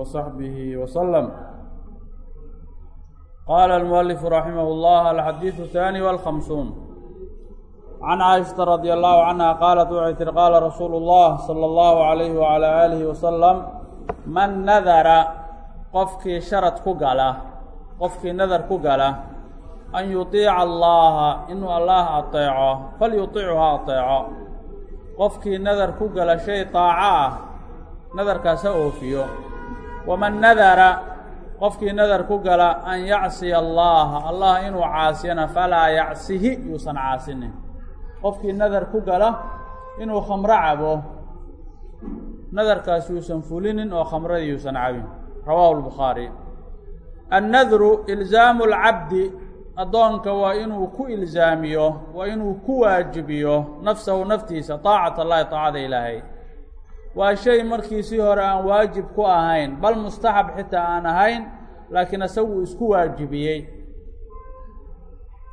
وصحبه وسلم قال المؤلف رحمه الله الحديث الثاني والخمسون عن عائشة رضي الله عنها قالت waxay tihi قال رsuuل الله صلى الله عليه وعلى آله وسلم من nadra qofkii sharad ku gala qofkii nadar ku gala an yuطiica allaha inuu allah aطeeco falyuطichu ha aطeeco qofkii nadar ku gala shay طaaco ah nadarkaas ha oofiyo waman nadara qofkii nadar ku gala an yacsiya allaha allah inuu caasiyana falaa yacsihi yuusan caasinin qofkii nadar ku gala inuu khamro cabo nadarkaas yuusan fulinin oo khamradii yuusan cabin rawaahu lbukhaari annadru ilzaamu lcabdi addoonka waa inuu ku ilzaamiyo waa inuu ku waajibiyo nafsahu naftiisa taacat allahi taacada ilaahay waa shay markiisii hore aan waajib ku ahayn bal mustaxab xitaa aan ahayn laakiin isagu isku waajibiyey.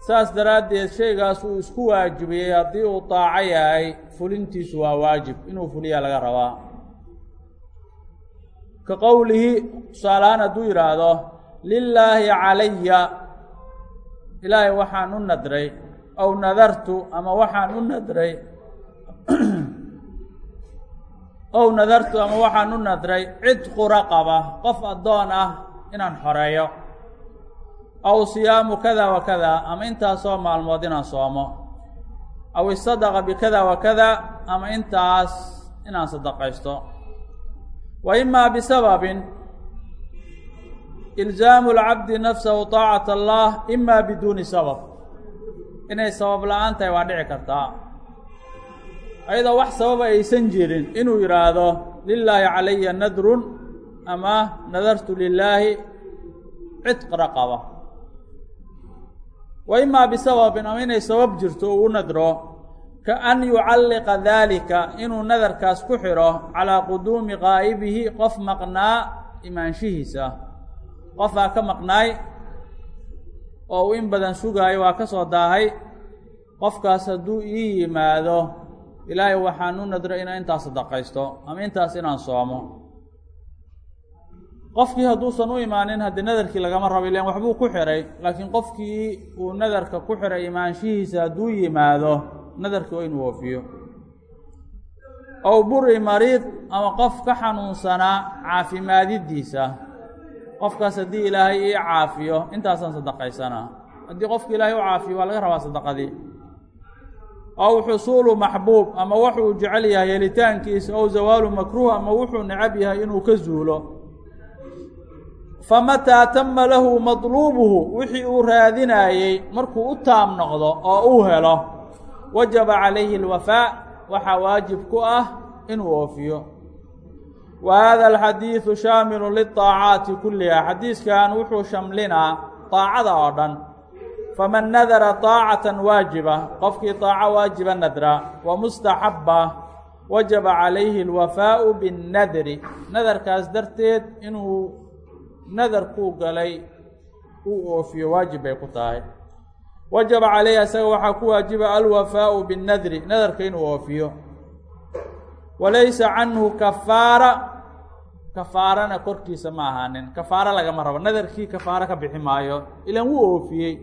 Saas daraaddeed shaygaas uu isku waajibiyey haddii uu daaco yahay fulintiisu waa waajib inuu fuliyaa laga rabaa. Ka qowlihi tusaalahaan hadduu yidhaahdo lilaahi calaya ilaahay waxaan u nadray aw nadartu ama waxaan u nadray ow nadartu ama waxaan u nadray cidqu raqaba qof addoon ah inaan xoreeyo. Aw siyaamu kada wa kada ama intaasoo maalmood inaan soomo. Aw isadaqa bikada wa kada ama intaas inaan sadaqaysto. Wa imaa bisababin ilzaamu lcabdi nafsahu taacat allah imaa biduuni sabab. Inay sabab la'aan tahay waa dhici kartaa ayadoo wax sababa aysan jirin inuu yidhaahdo lilaahi calaya nadrun ama nadartu lilaahi cidq raqaba wa imaa bisababin ama inay sabab jirto uu nadro ka an yucalliqa daalika inuu nadarkaas ku xidho calaa quduumi qaa'ibihi qof maqnaa imaanshihiisa. Qofaa ka maqnaay oo uu in badan sugaayo waa ka soo daahay qofkaas hadduu ii yimaado ilaahay waxaan u nadro inaan intaas sadaqaysto ama intaas inaan soomo. Qofkii hadduusan u imaanin haddii nadarkii lagama rabo ilan waxbuu ku xihay laakiin qofkii uu nadarka ku xihay imaanshihiisa hadduu yimaado nadarkii waa inuu oofiyo. Ow buri mariid ama qof ka xanuunsanaa caafimaadidiisa qofkaas haddii ilaahay ii caafiyo intaasaan sadaqaysanaa haddii qofki ilaahay u caafiyo waa laga rabaa sadaqadii aw xusuulu maxbuub ama wuxuu jecel yahay helitaankiisa ow zawaalu makruuh ama wuxuu necab yahay inuu ka zuulo. Famataa tama lahu madluubuhu wixii uu raadinaayey markuu u taam noqdo oo uu helo wajaba calayhi alwafaa waxaa waajib ku ah inuu oofiyo. Wa hada alxadiidu shaamilu liطaacaati kulliha xadiiskan wuxuu shamlinaa daacada oo dhan faman nadara طaacatan waajiba qofkii طaaco waajiba nadra wa mustaxaba wajaba calayhi alwafaau binnadri nadarkaas darteed inuu nadarkuu galay uu oofiyo waajib bay ku tahay wajaba calayhi isaga waxaa ku waajiba alwafaau binnadri nadarka inuu oofiyo walaysa canhu kafaara kafaarana korkiisa ma ahaanin kafaaro lagama rabo nadarkii kafaaro ka bixi maayo ilan wuu oofiyey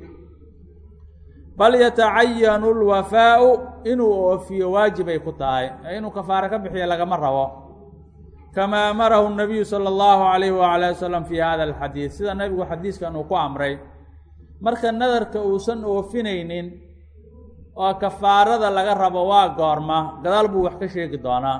bal yatacayanu lwafaau inuu oofiyo waajibay ku tahay ee inuu kafaaro ka bixiyo lagama rabo kamaa amarahu nabiyu sala allahu calayhi wacala wasalam fii hada alxadiid sida nabigu xadiiskan uu ku amray marka nadarka uusan oofinaynin oo kafaarada laga rabo waa goorma gadaal buu wax ka sheegi doonaa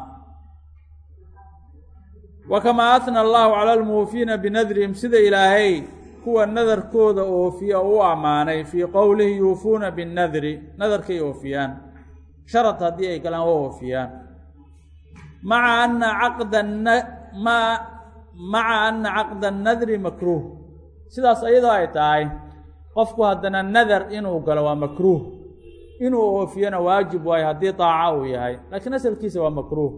wa kamaa ahna allahu cala almuufiina binadrihim sida ilaahay kuwa nadarkooda oofiya oo u ammaanay fii qowlihi yuufuuna binnadri nadarkay oofiyaan. Sharad haddii ay galaan waa oofiyaan. Maca ana caqda ma maca ana caqda annadri makruuh. Sidaas iyadoo ay tahay qofku haddana nadar inuu galo waa makruuh. Inuu oofiyana waajib waayo haddii daaco uu yahay laakiin asalkiisa waa makruuh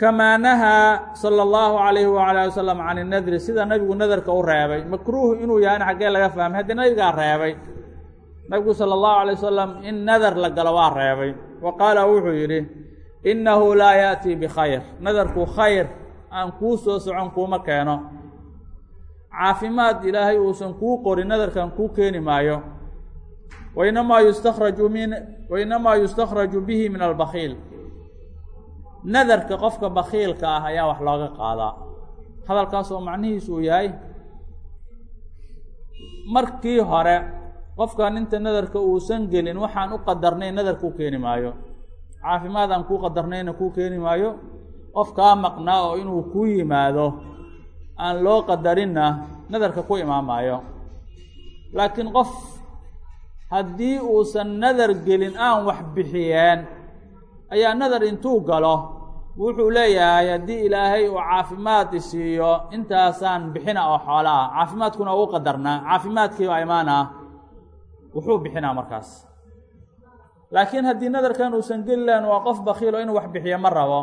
kamaa nahaa sala allahu calayhi wacala wasalam can inadri sida nabigu nadarka u reebay. Makruuh inuu yahayna xaggee laga fahmay. Haddii nabigaa reebay nabigu sala allahu alay wasalam in nadar la galo waa reebay. Wa qaala wuxuu yidhi innahu laa yaأtii bikhayr nadarku khayr aan kuu soo socon kuuma keeno. Caafimaad ilaahay uusan kuu qorin nadarkan kuu keeni maayo. Wainamaa yustakraju min wainamaa yustakhraju bihi min albakiil nadarka qofka bakiilka ah ayaa wax looga qaadaa hadalkaas oo macnihiisu uu yahay markii hore qofkan inta nadarka uusan gelin waxaan u qadarnayn nadar kuu keeni maayo. Caafimaad aan kuu qadarnayna kuu keeni maayo. Qof kaa maqnaa oo inuu ku yimaado aan loo qadarinna nadarka ku imaamaayo laakiin qof haddii uusan nadar gelin aan wax bixiyeen ayaa nadar intuu galo. Wuxuu leeyahay haddii ilaahay uu caafimaad isiiyo intaasaan bixina oo xoola ah caafimaadkuna uu qadarnaa caafimaadkii baa imaanaa. Wuxuu bixinaa markaas. Laakiin haddii nadarkan uusan geli lahayn waa qof bakiilo inuu wax bixiyo ma rabo.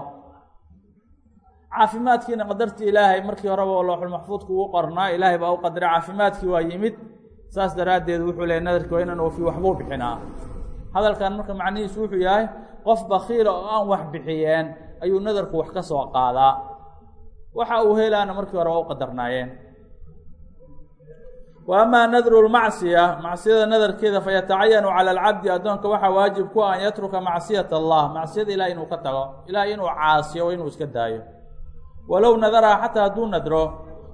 Caafimaadkiina qadartii ilaahay markii horeba looxulmaxfuudku uu qornaa ilaahay baa u qadaray caafimaadkii waa yimid. Saas daraaddeed wuxuu leeyay nadarkii waa inaan oofiyo waxbuu bixinaa hadalkan marka macnihiisu wuxuu yahay qof bakiila oo aan wax bixiyeen ayuu nadarku wax ka soo qaadaa. Waxa uu helaana markii hore waa u qadarnaayeen. Wa amaa nadru lmacsiya macsiyada nadarkeeda fayatacayanu cala alcabdi addoonka waxaa waajib ku ah an yatruka macsiyat allah macsiyada ilahay inuu ka tago ilahay inuu caasiyo waa inuu iska daayo. Walow nadaraha xataa hadduu nadro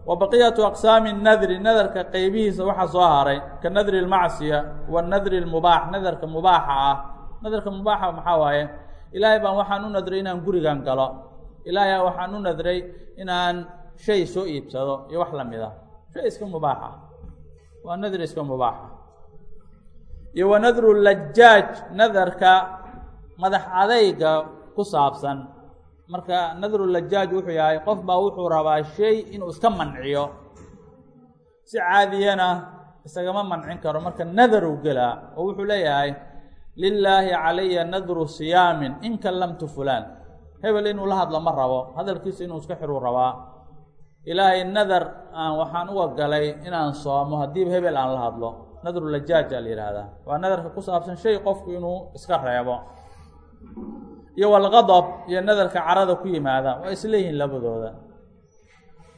wa baqiyatu aqsaami nadri nadarka qeybihiisa waxaa soo haray ka nadri lmacsiya wanadri lmubaax nadarka mubaaxa ah. Nadarka mubaaxa maxaa waaye? Ilaahay baan waxaan u nadray inaan gurigan galo. Ilaahay waxaan u nadray inaan shay soo iibsado iyo wax la mid a shay iska mubaaxa. Waa nadri iska mubaaxa. Iyo wa lajaaj nadarka madax adayga ku saabsan marka nadru lajaaj wuxuu yahay qof baa wuxuu rabaa shay inuu iska manciyo. Si caadiyana isagama mancin karo. Marka nadaruu gelaa oo wuxuu leeyahay lilaahi calaya nadru siyaamin in kallamtu fulaan. Hebel inuu la hadlo ma rabo. Hadalkiisa inuu iska xiruu rabaa. Ilaahay nadar aan waxaan uga galay inaan soomo haddiiba hebel aan la hadlo. Nadru lajaaja la yidhaahdaa. Waa nadarka ku saabsan shay qofku inuu iska reebo iyo walqadab iyo nadarka carada ku yimaada waa isleeyihiin labadooda.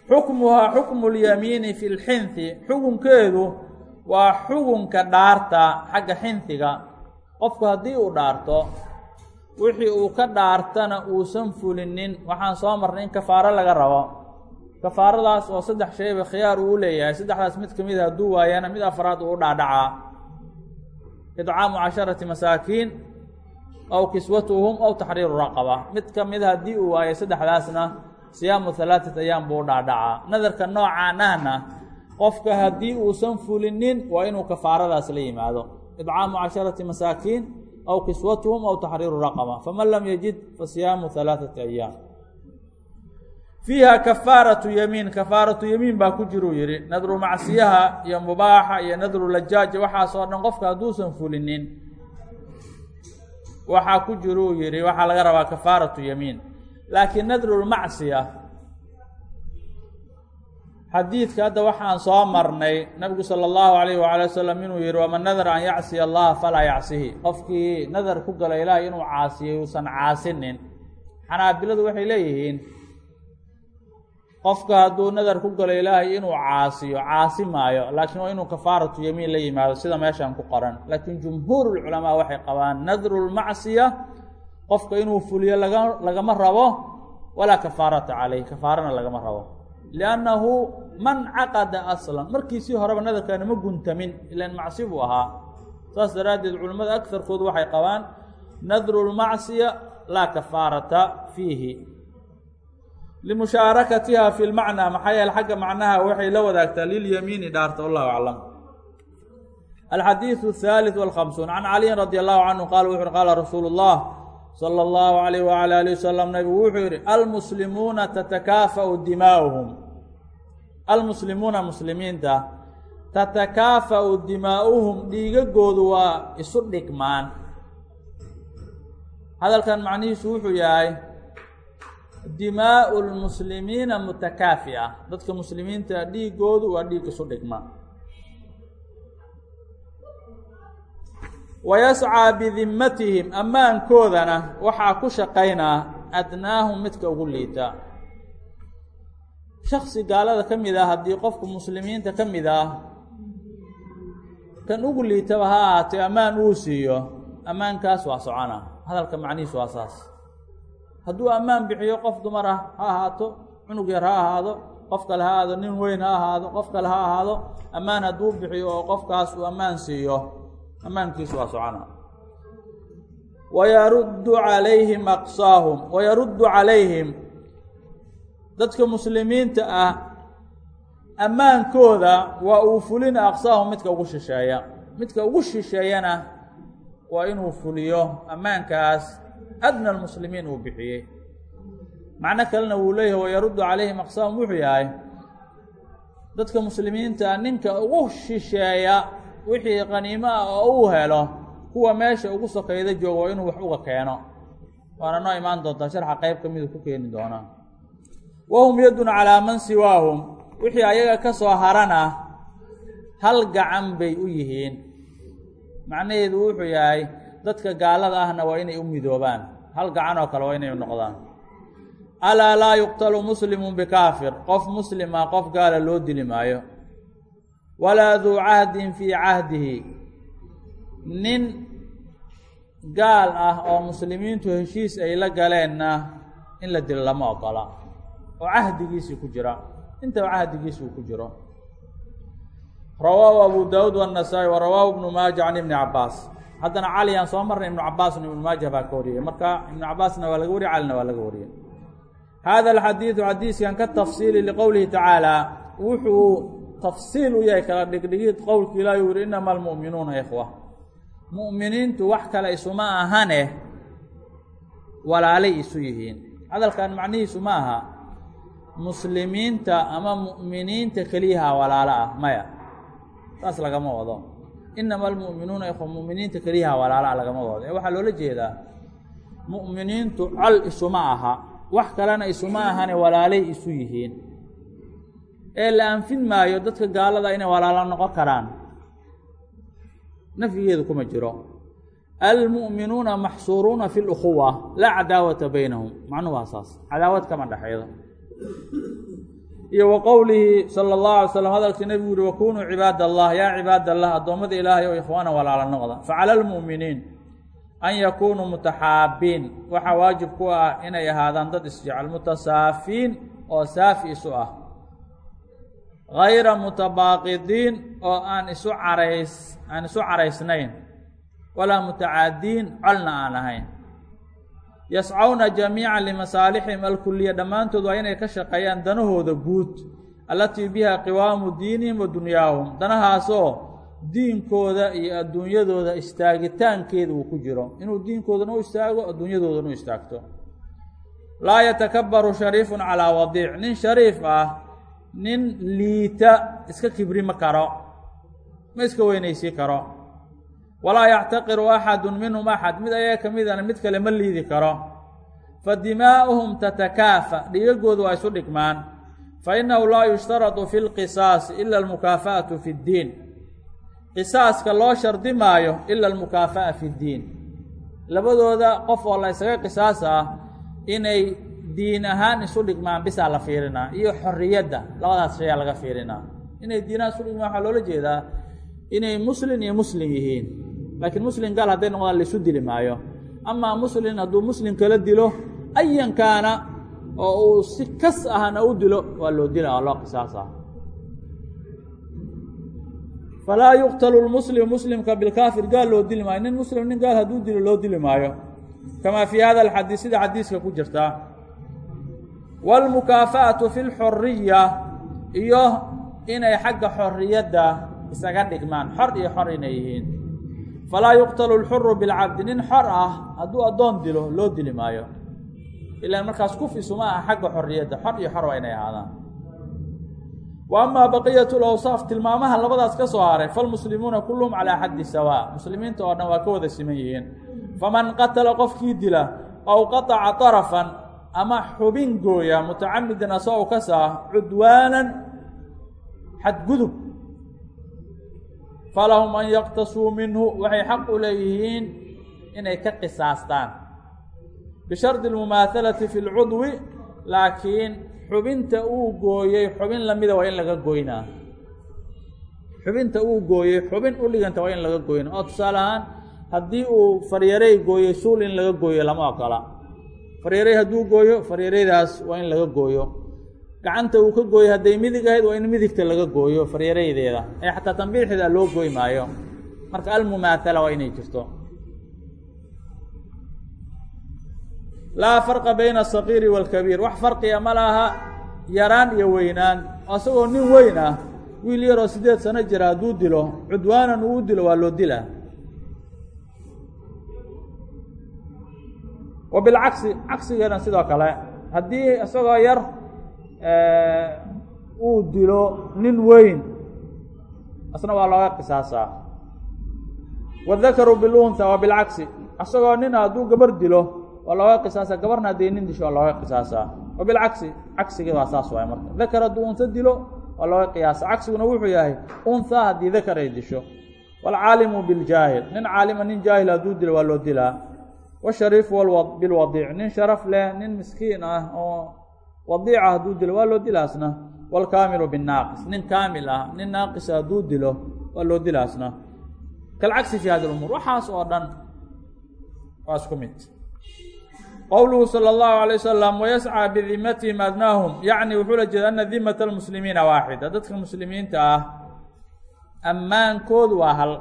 Xukmuhaa xukmu lyamiini fi lxinhi xukunkeedu waa xukunka dhaarta xagga xinhiga qofku haddii uu dhaarto wixii uu ka dhaartana uusan fulinin waxaan soo marnay in kafaaro laga rabo. Kafaaradaas oo saddex shayba khiyaar uu leeyahay saddexdaas mid ka mid a hadduu waayana mid afraad uu u dhaadhacaa. Idcaamu casharati masaakiin aw kiswatuhum aw taxriiru raqaba mid ka mid haddii uu waayo saddexdaasna siyaamu halaatat ayaam buu dhaadhacaa nadarka noocaan ahna qofka haddii uusan fulinin waa inuu kafaaradaas la yimaado idcaamu casharati masaakiin aw kiswatuhum aw taxriiru raqaba faman lam yajid fasiyaamu halaaثati ayaam fiiha kafaaratu yamiin kafaaratu yamiin baa ku jiruu yihi nadru macsiyaha iyo mubaaxa iyo nadru lajaaja waxaasoo dhan qofka hadduusan fulinin waxaa ku jiruu yihi waxaa laga rabaa kafaaratu yamiin. Laakiin nadru lmacsiya xadiidka hadda waxaan soo marnay nabigu salى اllahu alayh wala wasalam inuu yihi waman nadara an yacsiya allaha falaa yacsihi. Qofkii nadar ku gala ilaahay inuu caasiyay uusan caasinin. Xanaabiladu waxay leeyihiin qofka hadduu nadar ku galo ilaahay inuu caasiyo caasi maayo laakiin waa inuu kafaaratu yamiin la yimaado sida meeshan ku qoran. Laakiin jumhuur lculamaa waxay qabaan nadru lmacsiya qofka inuu fuliyo laga lagama rabo walaa kafaarata caleyh kafaarana lagama rabo. Liannahu man caqada aslan markiisii horeba nadarkaani ma guntamin ilan macsi buu ahaa. Saas daraaddeed culimmada agarkoodu waxay qabaan nadru lmacsiya laa kafaarata fiihi limushaarakatiha fi lmacnaa maxaa yeele xagga macnaha waxay la wadaagtaa lilyamiini dhaarta wallahu aclam alxadiidu athaaliث walkhamsuun can caliyin radi allahu canhu qaala wuxu uhi qaala rasuulu اllah salى اllahu alayh wala alih wasalam nabigu wuxuu yihi almuslimuuna tatakaafa'u dimaa'uhum almuslimuuna muslimiinta tatakaafa'u dimaa'uhum dhiigagoodu waa isu dhigmaan hadalkan macnihiisu wuxuu yahay dimaau lmuslimiina mutakaafi'a. Dadka muslimiinta dhiigoodu waa dhiig isu dhigma. Wayascaa bidimmatihim ammaankoodana waxaa ku shaqaynaa adnaahum midka ugu liita. Shaksi gaalada ka mid ah haddii qofku muslimiinta ka mid ah kan ugu liitaba ha ahaatee ammaan uu siiyo ammaankaas waa socona. Hadalka macnihiisu waa saas hadduu ammaan bixiyo qof dumar ah ha ahaato cunug yar ha ahaado qof kale ha ahaado nin weyn ha ahaado qof kale ha ahaado ammaan hadduu bixiyo oo qofkaas uu ammaan siiyo. Ammaankiisu waa socona. Wayaruddu calayhim aqsaahum wayaruddu calayhim. Dadka muslimiinta ah ammaankooda waa uu fulina aqsaahum midka ugu shisheeya. Midka ugu shisheeyana waa inuu fuliyo ammaankaas adna almuslimiin uu bixiyey macno kalena wuu leeyahay wayaruddu calayhim aqsaahum wuxuu yahay dadka muslimiinta ninka ugu shisheeya wixii qaniimo ah oo uu helo kuwa meesha ugu sokayda jooga waa inuu wax uga keeno waana noo imaan doontaa sharxa qeyb ka midu ku keeni doonaa wahum yadun calaa man siwaahum wixii ayaga ka soo harana hal gacan bay u yihiin macnaheedu wuxuu yahay dadka gaalada ahna waa inay u midoobaan. Hal gacan oo kale waa inay noqdaan. Alaa laa yuqtalu muslimun bikaafir. Qof muslima qof gaala loo dili maayo. Walaa duu cahdin fii cahdihi. Nin gaal ah oo muslimiintu heshiis ay la galeenna in la dilo lama ogola. Oo cahdigiisii ku jira. Intaba cahdigiisi uu ku jiro. Rawaahu abu daawuud waannasaa-i wa rawaahu ibnu maaja can ibni cabaas haddana cali aan soo marnay ibnu cabaasna ibnu maaja baa ka wariyey marka ibnu cabaasna waa laga wariyey calina waa laga wariyey hada alxadiidu xadiiskan ka tafsiili liqowlihi tacaala wuxuu tafsiil u yahay kala dhigdhigid qowlka ilaahi u yihi inama almu'minuuna ikhwa mu'miniintu wax kale isuma ahane walaalay isu yihiin. Hadalkan macnihiisu ma aha. Muslimiinta ama mu'miniinta keliyaha walaalo ah maya. Saas lagama wado inama almu'minuuna ikhwa mu'miniinta keliyaha walaalo ah lagama wado ee waxaa loola jeedaa mu'miniintu col isuma aha wax kalena isuma ahane walaalay isu yihiin ee la anfin maayo dadka gaalada inay walaalo noqon karaan nafyigeedu kuma jiro almu'minuuna maxsuuruuna fi lukhuwa laa cadaawata baynahum macnuhu waa saas cadaawad kama dhexeedo iyo wa qowlihi sala allahu alay slam hadalkii nebigu yihi wakunuu cibaad allah yaa cibaad allah addoommada ilaahay oo ikhwaana walaalo noqda. Facala almu'miniin an yakunuu mutaxaabiin. Waxaa waajib ku ah inay ahaadaan dad isjecel mutasaafiin oo saafi isu ah. Gayra mutabaaqidiin oo aan isu carays aan isu caraysnayn. Walaa mutacaadiin colna aan ahayn yascawna jamiica limasaalixihim alkuliya dhammaantood waa inay ka shaqeeyaan danahooda guud allatii biha qiwaamu diinihim wa dunyaahum. Danahaasoo diinkooda iyo adduunyadooda istaagitaankeeda uu ku jiro. Inuu diinkoodana u istaago adduunyadoodana u istaagto. Laa yatakabaru shariifun calaa wadiic. Nin shariif ah nin liita iska kibri ma karo. Ma iska weynaysi karo walaa yactaqiru axadun minhum axad. Mid ayaga ka midana mid kale ma liidi karo. Fa dimaa'uhum tatakaafa. Dhigagoodu waa isu dhigmaan. Fa innahu laa yushtaradu fi lqisaasi ila almukaafa'atu fi ddiin. Qisaaska loo shardi maayo ila almukaafa'a fi ddiin. Labadooda qof oo la ysaga qisaas ah inay diin ahaan isu dhigmaan bisaa la fiirinaa. Iyo xorriyadda labadaas shayaa laga fiirinaa. Inay diin ahaan isu waxaa loola jeedaa inay muslin iyo muslim yihiin laakiin muslim gaal hadday noqdaan laisu dili maayo. Amaa muslin hadduu muslim kala dilo ayan kaana oo uu si kas ahna u dilo waa loo dila waa loo qisaasa. Falaa yuqtalu lmuslimu muslimka bilkaafir gaal loo dili maayo. Nin muslim nin gaal hadduu dilo loo dili maayo. Kamaa fii hada alxadiis sida xadiiska ku jirta. Waalmukaafa'atu fi lxuriya iyo inay xagga xorriyadda isaga dhigmaan. Xor iyo xor inay yihiin falaa yuqtalu lxuru bilcabdi nin xor ah hadduu addoon dilo loo dili maayo. ilaan markaas kufisuma aha xagga xorriyadda. xor iyo xor waa inay ahaadaan wa amaa baqiyatu lawsaaf tilmaamaha labadaas ka soo haray falmuslimuuna kulluhum calaa xaddi sawaa. Muslimiinta oo dhan waa ka wada siman yihiin. Faman qatala qofkii dila aw qataca طarafan ama xubin gooya mutacamidan asagoo ka saa xadgudub falahum an yaqtasuu minhu waxay xaq u leeyihiin inay ka qisaastaan bishardi اlmumaahalati fi اlcudwi laakiin xubinta uu gooyey xubin lamida waa in laga goynaa. Xubinta uu gooyey xubin u dhiganta waa in laga goyna oo tusaale ahaan haddii uu faryarey gooyey suul in laga gooyo lama ogola. Faryarey hadduu gooyo faryareydaas waa in laga gooyo gacanta uu ka gooyo hadday midig ahayd waa in midigta laga gooyo faryareydeeda ee xataa tambiixda loo gooy maayo. Marka almumaahala waa inay jirto. Laa farqa bayna asaqiiri waalkabiir wax farqiga ma laha. Yaraan iyo weynaan. Isagoo nin weyn ah wiil yaroo siddeed sano jira hadduu dilo cudwaanan uu dilo waa loo dilaa. Wa bilcagsi sidoo kale. Haddii isagoo yar uu dilo nin weyn. Asna waa looga qisaasaa. Wadakaru bilunha wa bilcagsi isagoo nina hadduu gabar dilo waa looga qisaasa gabarna haddii nin disho waa looga qisaasaa. Wa bilcagsi cagsigii waa saas waay marka. Dakar hadduu unha dilo waa looga qiyaasa cagsiguna wuxuu yahay unha haddii dakar ay disho waalcaalimu biljaahil. Nin caalima nin jaahil hadduu dilo waa loo dilaa. Washariifu bilwadiic. Nin sharaf leh nin miskiin ah oo wadiica hadduu dilo waa loo dila asna waalkaamilu binnaaqis nin kaamil ah nin naaqisa ah hadduu dilo waa loo dila asna kalcagsi fi hadi umuur waxaas oo dhan waa isku mid. Qowluhu sala allahu alay wasalam wayascaa bidimatihim adnaahum yacni wuxuu la jeeda ana dimata almuslimiina waaxida dadka muslimiinta ah ammaankoodu waa hal.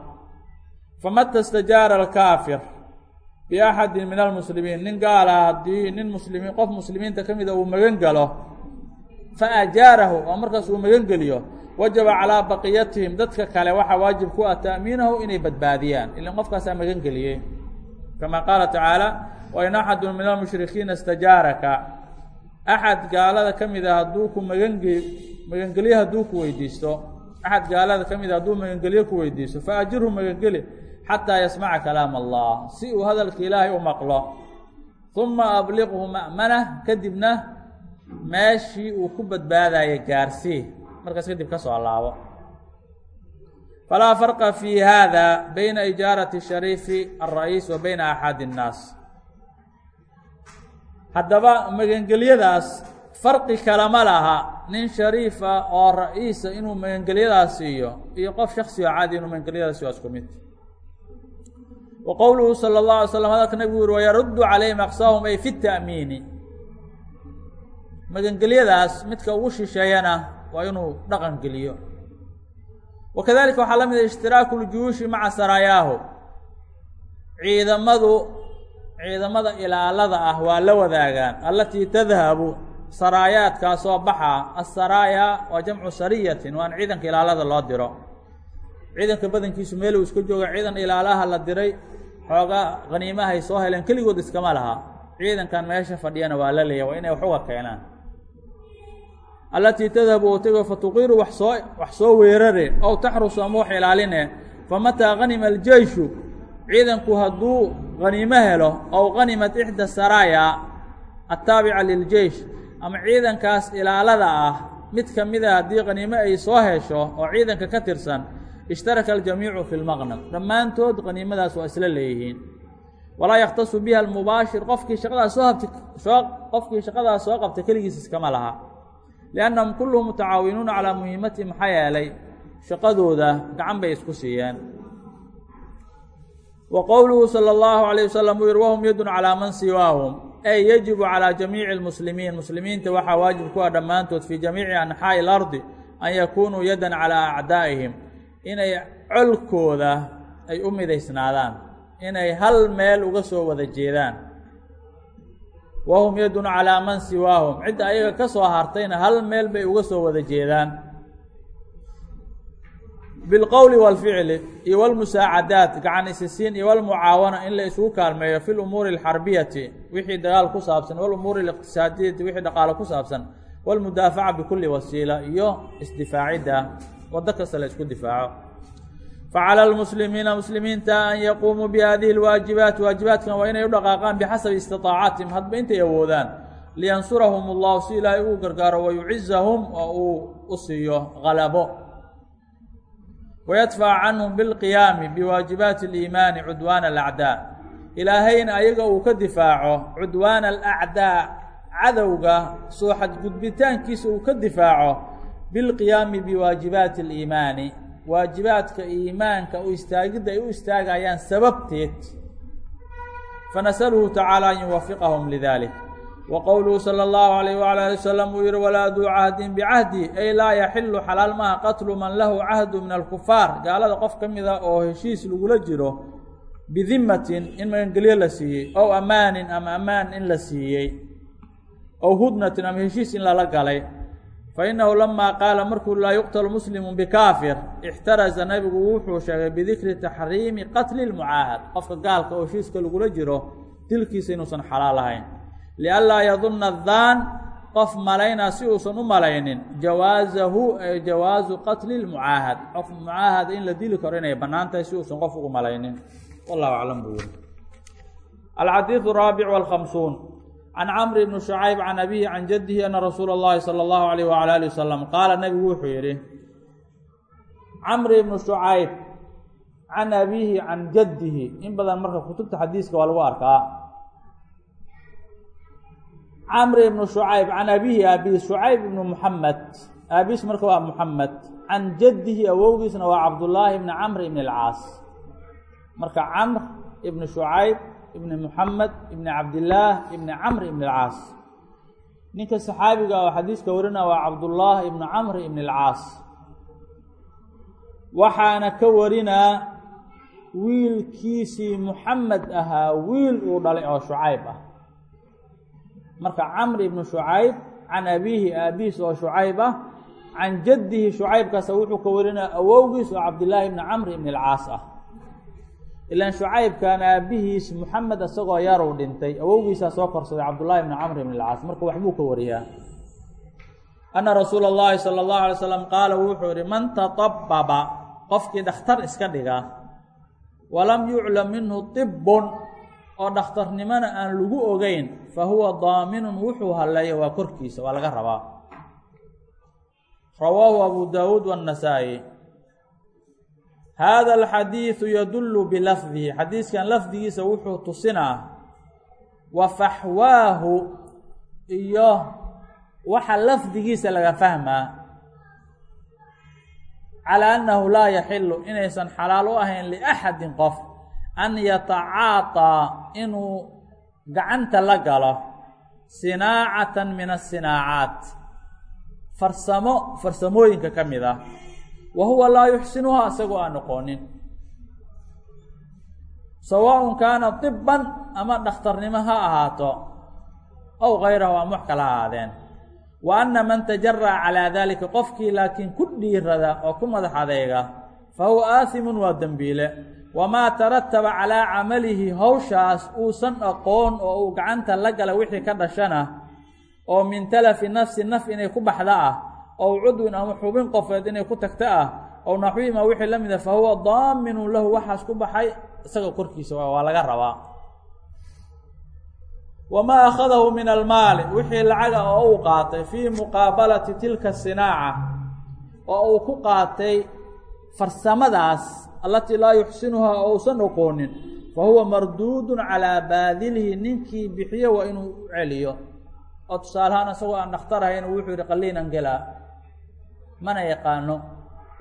Famata stajaara alkaafir biaxadin min almuslimiin nin gaala haddii nin muslimiin qof muslimiinta ka mida uu magan galo faajaarahu oo markaas uu magan geliyo. wajaba calaa baqiyatihim dadka kale waxaa waajib ku ah ta'miinahu inay badbaadiyaan ilan qofkaasaa magan geliyey kama qaala tacaala wain axadu min almushrikiina istajaaraka axad gaalada ka mida hadduu ku magange magangelyo hadduu ku weydiisto. axad gaalada ka mida hadduu magangelyo ku weydiisto. faajirhu magangeli xataa yasmaca kalaam allah si uu hadalka ilaahay u maqlo uma abliqhu ma'manah kadibna meeshii uu ku badbaadaya gaarsii markaas kadib ka soo laabo falaa farqa fi hada bayna ijaarati shariifi alra'iis wa bayna axadi innaas haddaba magangelyadaas farqi kalama laha nin shariifa oo ra'iisa inuu magangelyadaas siiyo iyo qof shaksi oo caadi inuu magangelyadaas siiyo isku mid wa qowluhu sala اllahu alay slam hadalka nabigu yuri wayaruddu calayhim aqsaahum ay fi ta'miini magangelyadaas midka ugu shisheeyana waa inuu dhaqan geliyo wa kadalika waxaa la mid a ishtiraaku ljuushi maca saraayaahu ciidamadu ciidamada ilaalada ah waa la wadaagaan allatii tadhabu saraayaadkaasoo baxa asaraaya waa jamcu sariyatin waan ciidanka ilaalada loo diro ciidanka badankiisu meel uu iska jooga ciidan ilaalaha la diray xoogaa khaniimahay soo heleen keligood iskama laha. Ciidankan meesha fadhiyana waa la leeya waa inay wax uga keenaan allatii tadhabu oo tego fatuqiru wax soo wax soo weerare ow taxrusu ama wax ilaaline famataa hanima aljeyshu ciidanku hadduu haniimo helo ow hanimat ixda saraaya attaabica liljeish ama ciidankaas ilaalada ah mid ka mida haddii khaniimo ay soo hesho oo ciidanka ka tirsan ishtaraka aljamiicu fi lmaqnam dhammaantood qaniimadaas waa isla leeyihiin walaa yakhtasu biha almubaashir qofkii shaqadaas soo habtay soo qofkii shaqadaas soo qabtay keligiis iskama laha liannahum kulluhum mutacaawinuuna calaa muhiimatihi maxaa yeelay shaqadooda gacan bay isku siiyeen wa qowluhu sala allahu alayh wasalam uu yihi wahum yadun calaa man siwaahum ay yajibu calaa jamiici almuslimiin muslimiinta waxaa waajib ku ah dhammaantood fii jamiici anxaa'i ilardi an yakunuu yadan calaa acdaa'ihim inay colkooda ay u midaysnaadaan inay hal meel uga soo wada jeedaan. Wahum yadun calaa man siwaahum. Cidda ayaga ka soo hartayna hal meel bay uga soo wada jeedaan. Bilqowli walficli iyo walmusaacadaat gacan isisiin iyo walmucaawana in la isugu kaalmeeyo fi lumuuri alxarbiyati wixii dagaal ku saabsan walumuuri aliqtisaadiyati wixii dhaqaalo ku saabsan walmudaafaca bikulli wasiila iyo isdifaacidda wado kasta la isku difaaco. Facala almuslimiina muslimiinta an yaquumuu bihadihi alwaajibaat waajibaatkan waa inay u dhaqaaqaan bixasabi istiaacaatihim hadba intay awoodaan. Liyansurahum allahu si ilaahay uu gargaaro wayucizahum oo uu u siiyo galabo wayadfac canhum bilqiyaami biwaajibaati aliimaani cudwaana alacdaa. Ilaahayna ayaga uu ka difaaco cudwaana alacdaa cadowga soo xadgudbitaankiisa uu ka difaaco bilqiyaami biwaajibaati aliimaani waajibaadka iimaanka u istaagidda ay u istaagayaan sababteed. Fanasaluhu tacaala an yuwafiqahum lidalik wa qowluhu sala allahu alayh wala ali wasalam uu yihi walaa duu cahdin bicahdi ay laa yaxilu xalaal maha qatlu man lahu cahdu min alkufaar gaalada qof ka mid a oo heshiis lagula jiro bidimatin in magangelyo la siiyey ow ammaanin ama ammaan in la siiyey ow hudnatin ama heshiis in lala galay fainahu lamaa qaala markuu laa yuqtalu muslimu bikaafir ixtaraza nabigu wuxuu sheegay bidikri taxriimi qatli lmucaahad qofka gaalka oo heshiiska lagula jiro dilkiisa inuusan xalaal ahayn lianlaa yadunna daan qof malaynaa si uusan u malaynin jawaazahu ay jawaazu qatli lmucaahad qof mucaahad in la dili karo inay bannaan tahay si uusan qof ugu malaynin can camr bni shucayb can abihi can jaddihi ana rasuula اllahi salى اllahu alayh wala ali wasalam qaala nebigu wuxuu yidhi camri bnu shucayb can abihi can jaddihi in badan marka kutubta xadiiska waa lagu arkaa camri bnu shucayb can abihi aabihi shucayb ibnu muxamed aabiis marka waa muxamed can jaddihi awowgiisna waa cabdullaahi bni camr ibn اlcaas marka camr ibni shucayb ibni muxamed ibni cabdillaah ibni camr ibni alcaas ninka saxaabiga oo xadiiska warina waa cabdullaah ibni camr ibni alcaas waxaana ka warinaa wiilkiisii muxamed ahaa wiil uu dhalay oo shucayb ah. Marka camr ibnu shucayb can abiihi aabihiis oo shucayb ah can jaddihi shucaybkaasa wuxuu ka warinaa awowgiis oo cabdillaahi ibni camr ibni alcaas ah ilaan shucaybkan aabbihiis moxamed isagoo yarow dhintay awowgiisaa soo korsaday cabdullaahi bni camr ibn ilcaas marka waxbuu ka wariyaa. Anna rasuula allaahi sala allahu alay slam qaala wuxuu idhi man tadababa qofkii dhakhtar iska dhiga walam yuclam minhu tibbun oo dhakhtarnimona aan lagu ogeyn fa huwa daaminun wuxuu halleeya waa korkiisa waa laga rabaa. Rawaahu abu daawuud waannasaa-i hada alxadiidu yadullu bilafdihi xadiiskan lafdigiisa wuxuu tusinaa wa faxwaahu iyo waxa lafdigiisa laga fahmaa calaa annahu laa yaxilu inaysan xalaal u ahayn liaxadin qof an yatacaaطaa inuu gacanta la galo sinaacatan min asinaacaat farsamo farsamooyinka ka mid ah wa huwa laa yuxsinuhaa isagoo aan noqonin sawaaءun kaana طiban ama dhakhtarnimo ha ahaato ow gayrahu ama wax kala ahaadeen wa anna man tajara'a calaa dalika qofkii laakiin ku dhiirada oo ku madax adeyga fa huwa aasimun waa dembiile wamaa tarataba calaa camalihi howshaas uusan aqoon oo uu gacanta la gala wixii ka dhashana oo min talafi nafsi naf inay ku baxda ah ow cudwin ama xubin qofeed inay ku tagta ah ow naxwiima wixii la mida fa huwa daaminun lahu waxaas ku baxay isaga korkiisa waa laga rabaa wamaa akhadahu min almaali wixii lacaga oo uu qaatay fii muqaabalati tilka sinaaca oo uu ku qaatay farsamadaas allatii laa yuxsinuhaa oo uusan oqoonin fa huwa marduudun calaa baadilihi ninkii bixiyo waa inuu celiyo oo tusaalahaan isagoo aan dhakhtarhayn wuxuu qaliinan gelaa mana yaqaano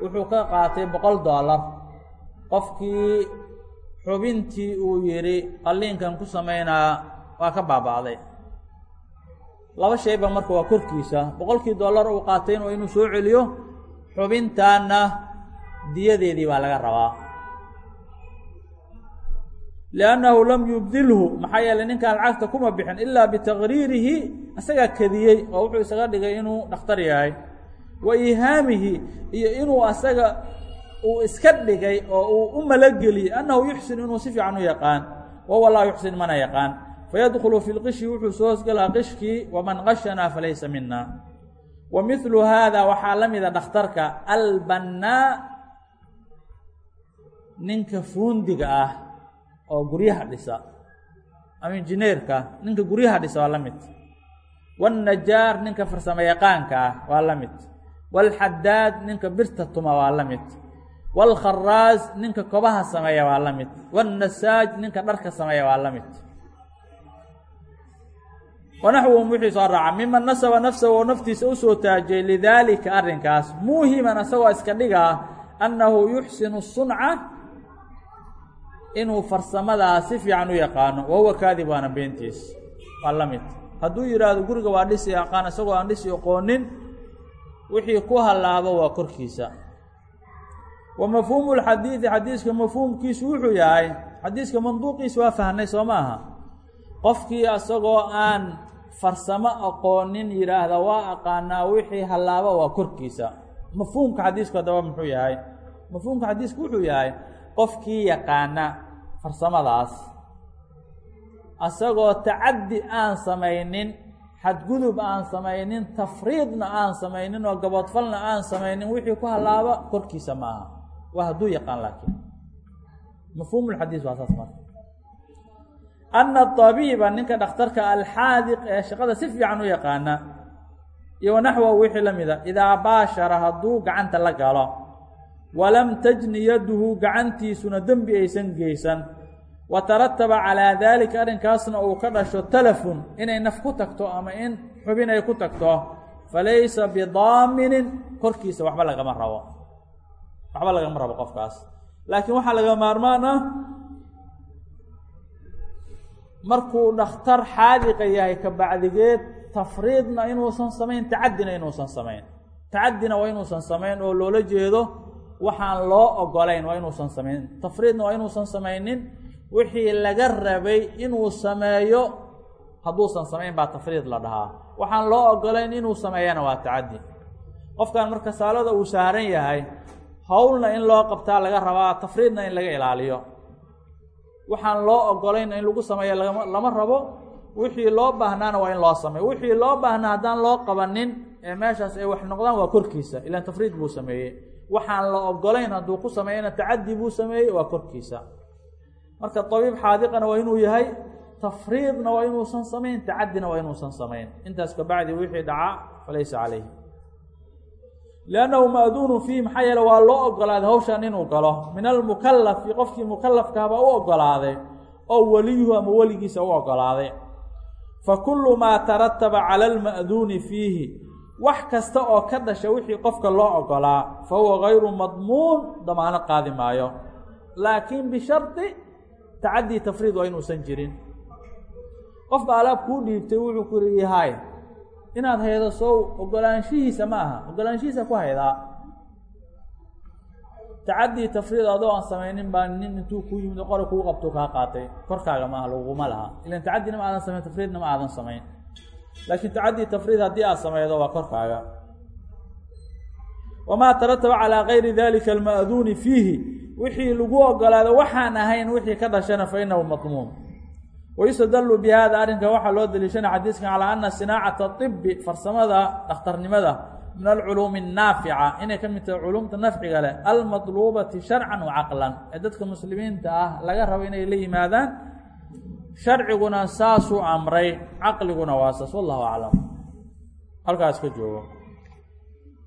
wuxuu ka qaatay boqol dollar. Qofkii xubintii uu yidhi qalliinkan ku samaynaa waa ka baaba'day. Laba shayba marka waa korkiisa. Boqolkii dollar uu qaatay waa inuu soo celiyo xubintaanna diyadeedii baa laga rabaa. Liannahu lam yubdilhu maxaa yeelay ninkaan lacagta kuma bixin ilaa bitaqriirihi isagaa kediyey oo wuxuu isaga dhigay inuu dhakhtar yahay wa ihaamihi iyo inuu asaga uu iska dhigay oo uu u malageliyey annahu yuxsin inuu si fiican u yaqaan. Wahuwa laa yuxsin mana yaqaan. Fayadkhulu fi lqishi wuxuu soo hosgelaa qishkii waman qashanaa falaysa mina wa mihlu haada waxaa la mida dhakhtarka albannaa. Ninka fuundiga ah oo guryaha dhisa. Ama injineerka ninka guryaha dhisa waa la mid. Waannajaar ninka farsamo yaqaanka ah waa la mid waalxadaad ninka birta tuma waa la mid wاlkharaas ninka kobaha sameeya waa la mid wالnasaaj ninka dharka sameeya waa la mid wanaxwuhum wixii soo raaca miman nasaba nafsahu oo naftiisa usoo taajiyey lidaalika arrinkaas muuhiman isagoo iska dhigaa annahu yuxsinu sunca inuu farsamadaa si fiican u yaqaano wahuwa kaadib waana beentiis waa la mid hadduu yidhaahdo guriga waa dhisi aqaan isagoo aan dhisi aqoonin wixii ku hallaabo waa korkiisa. Wa mafhuumu lxadiidi xadiiska mafhuumkiisu wuxuu yahay xadiiska manduuqiisa waa fahnay soo ma aha? Qofkii isagoo aan farsamo aqoonin yidhaahda waa aqaanaa wixii hallaabo waa korkiisa. Mafhuumka xadiisku haddaba muxuu yahay? Mafhuumka xadiisku wuxuu yahay qofkii yaqaana farsamadaas asagoo tacaddi aan samaynin xadgudub aan samaynin tafriidna aan samaynin oo gaboodfalna aan samaynin wixii ku hallaaba korkiisa ma aha. Waa hadduu yaqaan laakiin. Mafhuumulxadiis waa saas marka. Ana abiiba ninka dhakhtarka alxaadiq ee shaqada si fiican u yaqaana iyo wanaxwahu wixii la mida idaa baashara hadduu gacanta la galo walam tajni yaduhu gacantiisuna dembi aysan geysan wa tarataba calaa daalika arrinkaasna uu ka dhasho talafun inay naf ku tagto ama in xubin ay ku tagto falaysa bidaaminin korkiisa waxba lagama rabo. Waxba lagama rabo qofkaas. Laakiin waxaa laga maarmaan ah markuu dhakhtar xaadiqa yahay ka bacdigeed tafriidna inuusan samayn tacaddina inuusan samayn. Tacaddina waa inuusan samayn oo loola jeedo waxaan loo ogolayn waa inuusan samayn. Tafriidna waa inuusan samaynin wixii laga rabay inuu sameeyo hadduusan samayn baa tafriid la dhahaa. Waxaan loo ogolayn inuu sameeyana waa tacaddi. Qofkan marka saalada uu saaran yahay howlna in loo qabtaa laga rabaa tafriidna in laga ilaaliyo. Waxaan loo ogolayna in lagu sameeyo lama rabo wixii loo baahnaana waa in loo sameeyo. Wixii loo baahnaa haddaan loo qabanin ee meeshaas ay wax noqdaan waa korkiisa ilaan tafriid buu sameeyey. Waxaan la ogolayn hadduu ku sameeyana tacaddi buu sameeyey waa korkiisa marka tabiib xaadiqana waa inuu yahay tafriidna waa inuusan samayn tacaddina waa inuusan samayn. Intaas kabacdi wixii dhaca falaysa calayh liannahu ma'duunu fiihi maxaa yeele waa loo ogolaaday hawshan inuu galo. Min almukalafi qofkii mukalafkaaba u ogolaaday oo weliyuhu ama weligiisa u ogolaaday fa kullu maa tarataba cala alma'duuni fiihi. Wax kasta oo ka dhasha wixii qofka loo ogolaa fa huwa gayru madmuun damaano qaadi maayo. Laakiin bishardi tacadii tafriid waa inuusan jirin. Qofka alaab kuu dhiibtay wuxuu ku yihi yahay inaad haydo sow ogolaanshihiisa ma aha ogolaanshihiisa ku haydaa. Tacadii tafriid adoo aan samaynin baa nin intuu kuu yimid qori kuu qabto kaa qaatay. Korkaaga maaha laguma laha. Ilan tacadina ma aadan samayn tafriidna ma aadan samayn. Laakiin tacadii tafriid haddii aad samaydo waa korkaaga. Wamaa tarataba calaa gayri dalika alma'duuni fiihi wixii lagu ogolaado waxaan ahayn wixii ka dhashana fa inahu madmuun wayustadalu bi hada arrinka waxaa loo daliishana xadiiskan calaa ana sinaacata ibi farsamada dhakhtarnimada min alculuumi annaafica inay ka mid tahay culuumta nafciga leh almadluubati sharcan wa caqlan. Ee dadka muslimiinta ah laga rabo inay la yimaadaan sharciguna saasuu amray caqliguna waa saas wallahu aclam. Halkaas ka joogo